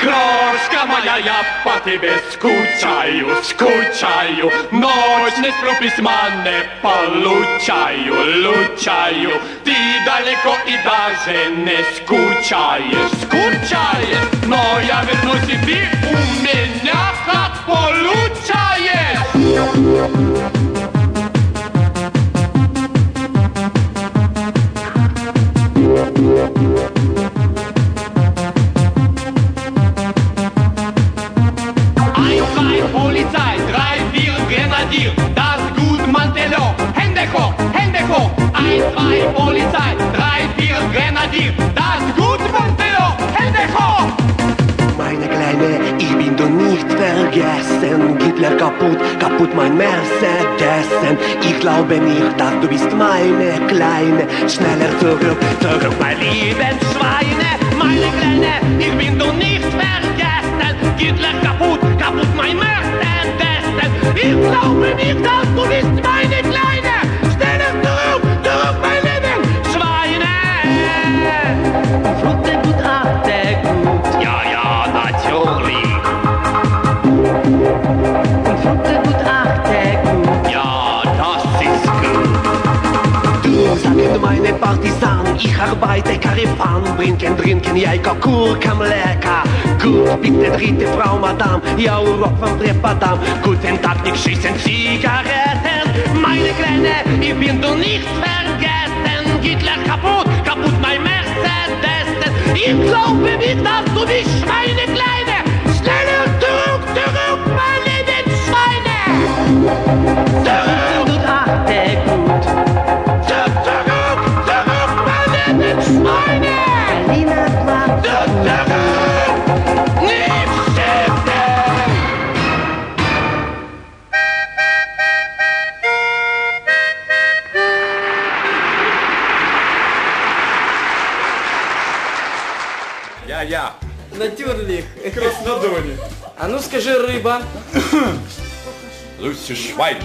Klarska Maja Jappa tebe skućaju, skućaju Noćne spropismane pa lučaju, lučaju. Ti daleko i daže ne skućaje, skućaje. No ja verno si ti u menja kad polučaje. Yeah. Grenadier, das gut Mantello, Hände hoch, Hände hoch. Ein, zwei, Polizei, drei, vier, Grenadier, das gut Mantello, Hände hoch. Meine Kleine, ich bin du nicht vergessen. Hitler kaputt, kaputt mein Mercedesen. Ich glaube nicht, dass du bist meine Kleine. Schneller zurück, zurück, mein Lebensschweine, meine Kleine, ich bin du nicht vergessen. Hitler kaputt, kaputt mein Mercedes. Ich glaube nicht, dass du bist meine Du meine Partisan, ich arbeite Karifan, brinken, trinken, Jajka, Kurkam, lecker. Gut, bitte dritte Frau, Madame, ja, Rock von Trepadam. Guten Tag, nicht schießen Zigaretten. Meine Kleine, ich bin du nicht vergessen. Hitler kaputt, kaputt mein Mercedes. Ich glaube nicht, dass du bist meine Kleine. Я, я. Натюрлих. Краснодоні. А ну скажи рыба. Лучше швайн.